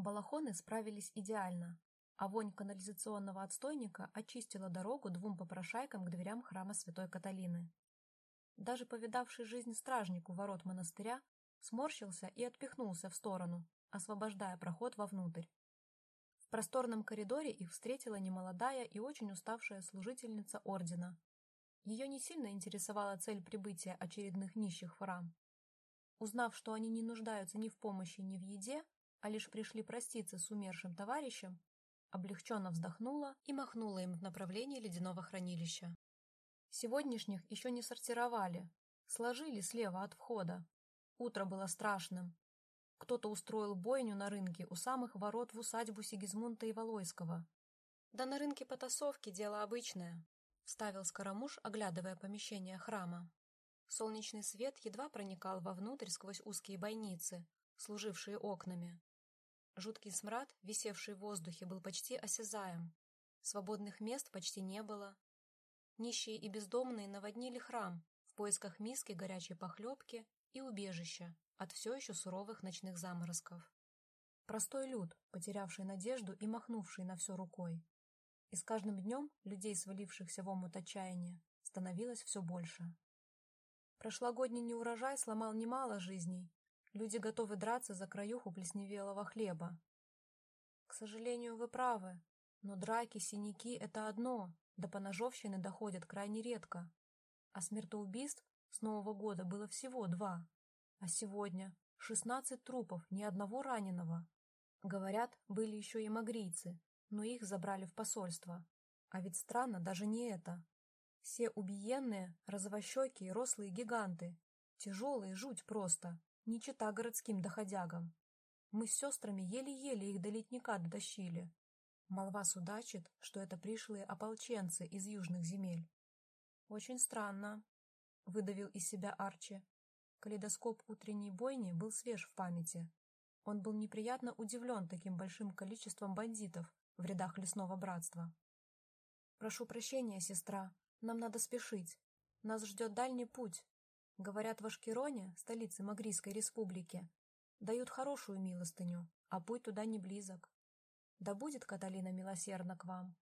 Балахоны справились идеально, а вонь канализационного отстойника очистила дорогу двум попрошайкам к дверям храма святой Каталины. Даже повидавший жизнь стражник у ворот монастыря сморщился и отпихнулся в сторону, освобождая проход вовнутрь. В просторном коридоре их встретила немолодая и очень уставшая служительница ордена. Ее не сильно интересовала цель прибытия очередных нищих в храм. Узнав, что они не нуждаются ни в помощи, ни в еде, а лишь пришли проститься с умершим товарищем, облегченно вздохнула и махнула им в направлении ледяного хранилища. Сегодняшних еще не сортировали, сложили слева от входа. Утро было страшным. Кто-то устроил бойню на рынке у самых ворот в усадьбу Сигизмунда и Валойского. Да на рынке потасовки дело обычное, вставил Скоромуш, оглядывая помещение храма. Солнечный свет едва проникал вовнутрь сквозь узкие бойницы, служившие окнами. Жуткий смрад, висевший в воздухе, был почти осязаем. Свободных мест почти не было, Нищие и бездомные наводнили храм в поисках миски горячей похлебки и убежища от все еще суровых ночных заморозков. Простой люд, потерявший надежду и махнувший на все рукой. И с каждым днем людей, свалившихся в омут отчаяния, становилось все больше. Прошлогодний неурожай сломал немало жизней. Люди готовы драться за краюху плесневелого хлеба. К сожалению, вы правы, но драки, синяки — это одно, до поножовщины доходят крайне редко. А смертоубийств с Нового года было всего два. А сегодня шестнадцать трупов, ни одного раненого. Говорят, были еще и магрийцы, но их забрали в посольство. А ведь странно даже не это. Все убиенные, розовощекие, рослые гиганты. Тяжелые, жуть просто, не чита городским доходягам. Мы с сестрами еле-еле их до летника дотащили. Молва судачит, что это пришлые ополченцы из южных земель. Очень странно, — выдавил из себя Арчи. Калейдоскоп утренней бойни был свеж в памяти. Он был неприятно удивлен таким большим количеством бандитов в рядах лесного братства. «Прошу прощения, сестра, нам надо спешить. Нас ждет дальний путь. Говорят, в Ашкероне, столице Магрийской республики, дают хорошую милостыню, а путь туда не близок. Да будет Каталина милосердна к вам.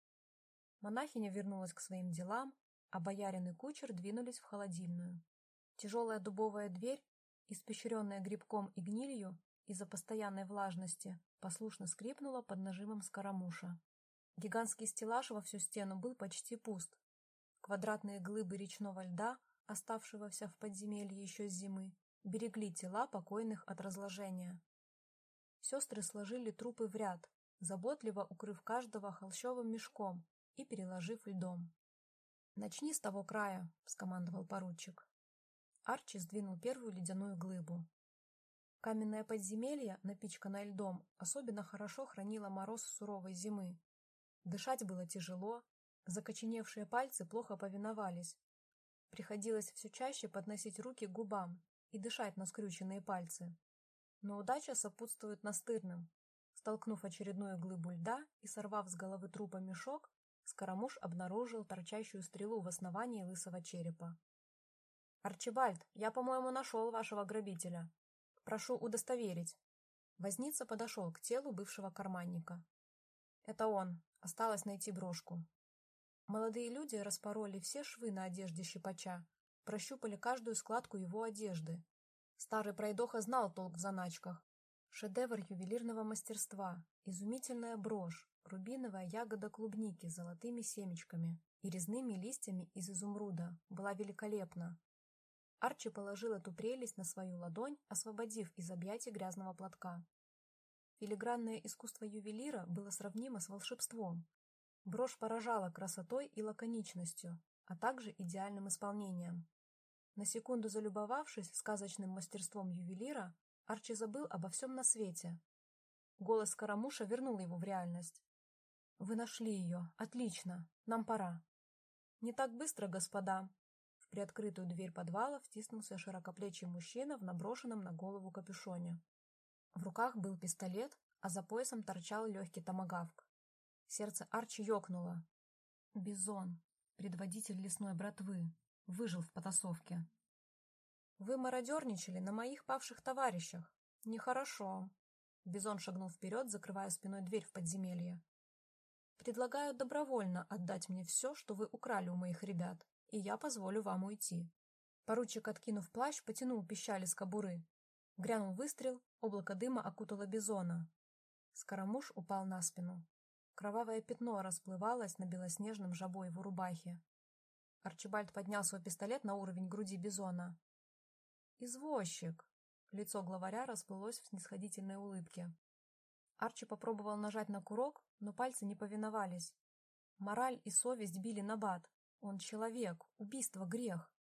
Монахиня вернулась к своим делам, а боярин и кучер двинулись в холодильную. Тяжелая дубовая дверь, испещренная грибком и гнилью из-за постоянной влажности, послушно скрипнула под нажимом скоромуша. Гигантский стеллаж во всю стену был почти пуст. Квадратные глыбы речного льда, оставшегося в подземелье еще с зимы, берегли тела покойных от разложения. Сестры сложили трупы в ряд, заботливо укрыв каждого холщовым мешком и переложив льдом. «Начни с того края», — скомандовал поручик. Арчи сдвинул первую ледяную глыбу. Каменное подземелье, напичканное льдом, особенно хорошо хранило мороз суровой зимы. Дышать было тяжело, закоченевшие пальцы плохо повиновались. Приходилось все чаще подносить руки к губам и дышать на скрюченные пальцы. Но удача сопутствует настырным, Столкнув очередную глыбу льда и сорвав с головы трупа мешок, Скоромуш обнаружил торчащую стрелу в основании лысого черепа. «Арчибальд, я, по-моему, нашел вашего грабителя. Прошу удостоверить». Возница подошел к телу бывшего карманника. «Это он. Осталось найти брошку». Молодые люди распороли все швы на одежде щипача, прощупали каждую складку его одежды. Старый пройдоха знал толк в заначках, Шедевр ювелирного мастерства, изумительная брошь, рубиновая ягода клубники с золотыми семечками и резными листьями из изумруда была великолепна. Арчи положил эту прелесть на свою ладонь, освободив из объятий грязного платка. Филигранное искусство ювелира было сравнимо с волшебством. Брошь поражала красотой и лаконичностью, а также идеальным исполнением. На секунду залюбовавшись сказочным мастерством ювелира, Арчи забыл обо всем на свете. Голос Карамуша вернул его в реальность. «Вы нашли ее. Отлично. Нам пора». «Не так быстро, господа». В приоткрытую дверь подвала втиснулся широкоплечий мужчина в наброшенном на голову капюшоне. В руках был пистолет, а за поясом торчал легкий томагавк. Сердце Арчи ёкнуло. Бизон, предводитель лесной братвы, выжил в потасовке. Вы мародерничали на моих павших товарищах. Нехорошо. Бизон шагнул вперед, закрывая спиной дверь в подземелье. «Предлагаю добровольно отдать мне все, что вы украли у моих ребят, и я позволю вам уйти». Поручик, откинув плащ, потянул пищали с кобуры. Грянул выстрел, облако дыма окутало Бизона. Скоромуш упал на спину. Кровавое пятно расплывалось на белоснежном жабо его рубахе. Арчибальд поднял свой пистолет на уровень груди Бизона. «Извозчик!» Лицо главаря расплылось в снисходительной улыбке. Арчи попробовал нажать на курок, но пальцы не повиновались. Мораль и совесть били на бат. Он человек, убийство — грех.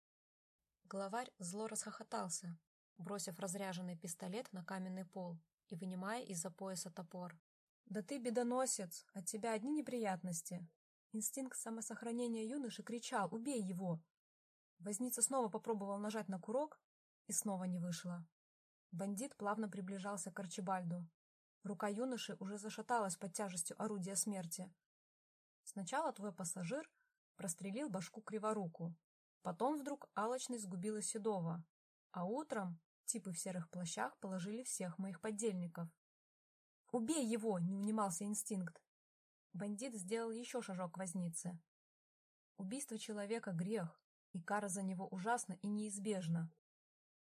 Главарь зло расхохотался, бросив разряженный пистолет на каменный пол и вынимая из-за пояса топор. «Да ты бедоносец! От тебя одни неприятности!» Инстинкт самосохранения юноши кричал «Убей его!» Возница снова попробовал нажать на курок, и снова не вышло. Бандит плавно приближался к Арчибальду. Рука юноши уже зашаталась под тяжестью орудия смерти. Сначала твой пассажир прострелил башку криворуку. Потом вдруг алчность сгубила Седова. А утром типы в серых плащах положили всех моих подельников. «Убей его!» — не унимался инстинкт. Бандит сделал еще шажок к вознице. Убийство человека — грех, и кара за него ужасна и неизбежна.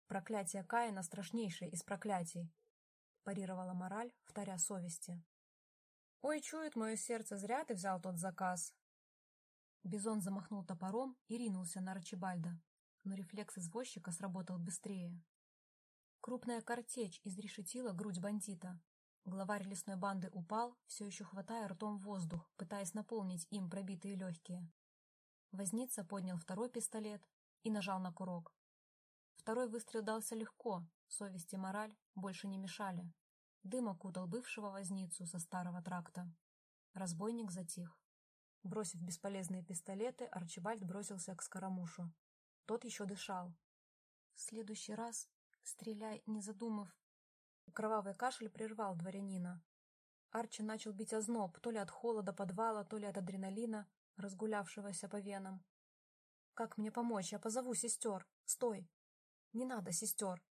Проклятие Каина страшнейшее из проклятий, парировала мораль, вторя совести. Ой, чует мое сердце, зря ты взял тот заказ. Бизон замахнул топором и ринулся на Арчибальда, но рефлекс извозчика сработал быстрее. Крупная картечь изрешетила грудь бандита. Главарь лесной банды упал, все еще хватая ртом воздух, пытаясь наполнить им пробитые легкие. Возница поднял второй пистолет и нажал на курок. Второй выстрел дался легко, совесть и мораль больше не мешали. Дым окутал бывшего возницу со старого тракта. Разбойник затих. Бросив бесполезные пистолеты, Арчибальд бросился к Скоромушу. Тот еще дышал. «В следующий раз стреляй, не задумав». Кровавый кашель прервал дворянина. Арчи начал бить озноб, то ли от холода подвала, то ли от адреналина, разгулявшегося по венам. «Как мне помочь? Я позову сестер. Стой!» Не надо, сестер.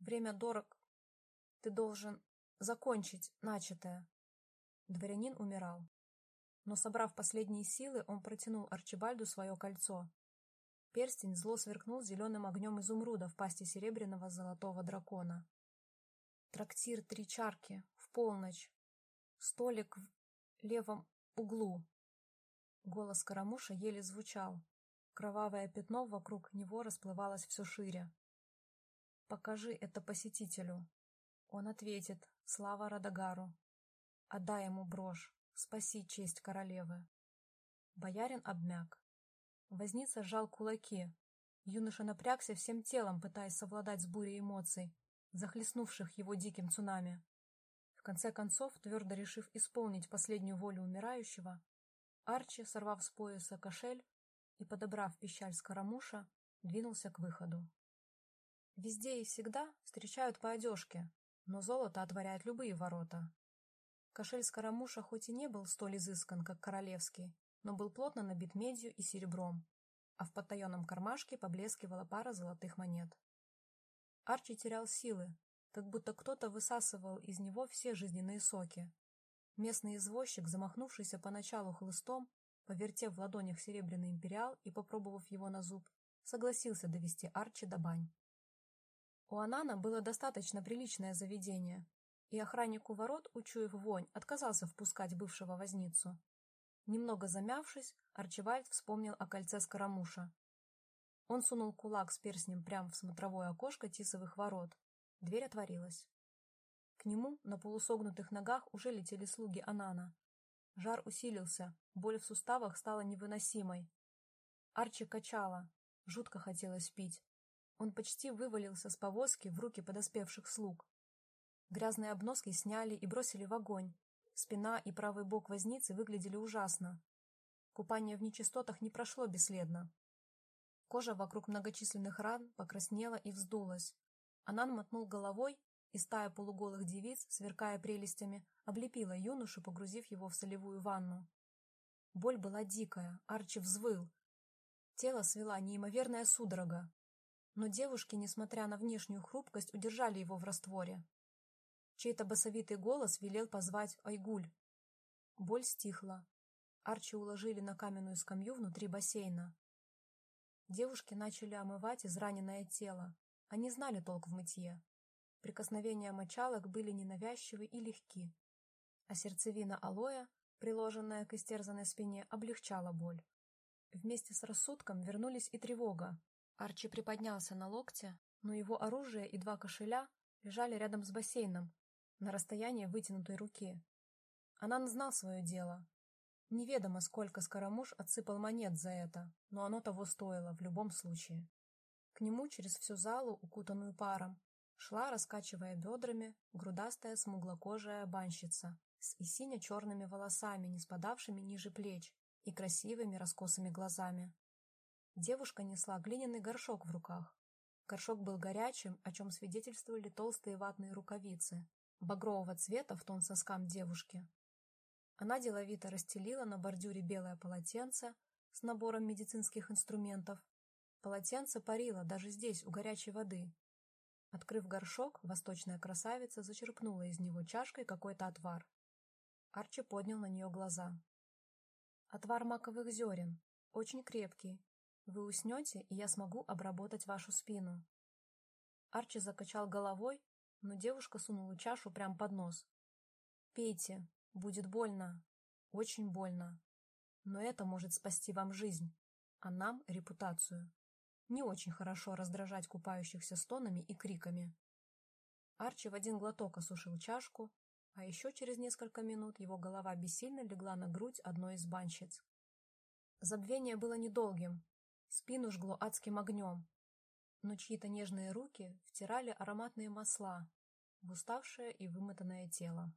Время дорог. Ты должен закончить начатое. Дворянин умирал. Но, собрав последние силы, он протянул Арчибальду свое кольцо. Перстень зло сверкнул зеленым огнем изумруда в пасти серебряного золотого дракона. Трактир три чарки, в полночь. Столик в левом углу. Голос Карамуша еле звучал. Кровавое пятно вокруг него расплывалось все шире. «Покажи это посетителю». Он ответит «Слава Радагару». «Отдай ему брошь, спаси честь королевы». Боярин обмяк. Возница сжал кулаки. Юноша напрягся всем телом, пытаясь совладать с бурей эмоций, захлестнувших его диким цунами. В конце концов, твердо решив исполнить последнюю волю умирающего, Арчи, сорвав с пояса кошель, и, подобрав пищаль скоромуша, двинулся к выходу. Везде и всегда встречают по одежке, но золото отворяет любые ворота. Кошель скоромуша хоть и не был столь изыскан, как королевский, но был плотно набит медью и серебром, а в потаенном кармашке поблескивала пара золотых монет. Арчи терял силы, как будто кто-то высасывал из него все жизненные соки. Местный извозчик, замахнувшийся поначалу хлыстом, Повертев в ладонях серебряный империал и попробовав его на зуб, согласился довести Арчи до бань. У Анана было достаточно приличное заведение, и охранник у ворот, учуяв вонь, отказался впускать бывшего возницу. Немного замявшись, Арчибальд вспомнил о кольце Скоромуша. Он сунул кулак с перстнем прямо в смотровое окошко тисовых ворот. Дверь отворилась. К нему на полусогнутых ногах уже летели слуги Анана, Жар усилился, боль в суставах стала невыносимой. Арчи качала, жутко хотелось пить. Он почти вывалился с повозки в руки подоспевших слуг. Грязные обноски сняли и бросили в огонь. Спина и правый бок возницы выглядели ужасно. Купание в нечистотах не прошло бесследно. Кожа вокруг многочисленных ран покраснела и вздулась. Анан мотнул головой и стая полуголых девиц, сверкая прелестями, облепила юношу, погрузив его в солевую ванну. Боль была дикая, Арчи взвыл. Тело свела неимоверная судорога. Но девушки, несмотря на внешнюю хрупкость, удержали его в растворе. Чей-то басовитый голос велел позвать Айгуль. Боль стихла. Арчи уложили на каменную скамью внутри бассейна. Девушки начали омывать израненное тело. Они знали толк в мытье. Прикосновения мочалок были ненавязчивы и легки. А сердцевина алоэ, приложенная к истерзанной спине, облегчала боль. Вместе с рассудком вернулись и тревога. Арчи приподнялся на локте, но его оружие и два кошеля лежали рядом с бассейном, на расстоянии вытянутой руки. Анан знал свое дело. Неведомо, сколько Скоромуш отсыпал монет за это, но оно того стоило в любом случае. К нему через всю залу, укутанную паром, шла, раскачивая бедрами, грудастая смуглокожая банщица с сине-черными волосами, не спадавшими ниже плеч, и красивыми раскосыми глазами. Девушка несла глиняный горшок в руках. Горшок был горячим, о чем свидетельствовали толстые ватные рукавицы, багрового цвета в тон соскам девушки. Она деловито расстелила на бордюре белое полотенце с набором медицинских инструментов. Полотенце парило даже здесь, у горячей воды. Открыв горшок, восточная красавица зачерпнула из него чашкой какой-то отвар. Арчи поднял на нее глаза. «Отвар маковых зерен. Очень крепкий. Вы уснете, и я смогу обработать вашу спину». Арчи закачал головой, но девушка сунула чашу прямо под нос. «Пейте, будет больно, очень больно. Но это может спасти вам жизнь, а нам — репутацию. Не очень хорошо раздражать купающихся стонами и криками». Арчи в один глоток осушил чашку, а еще через несколько минут его голова бессильно легла на грудь одной из банщиц. Забвение было недолгим, спину жгло адским огнем, но чьи-то нежные руки втирали ароматные масла в уставшее и вымотанное тело.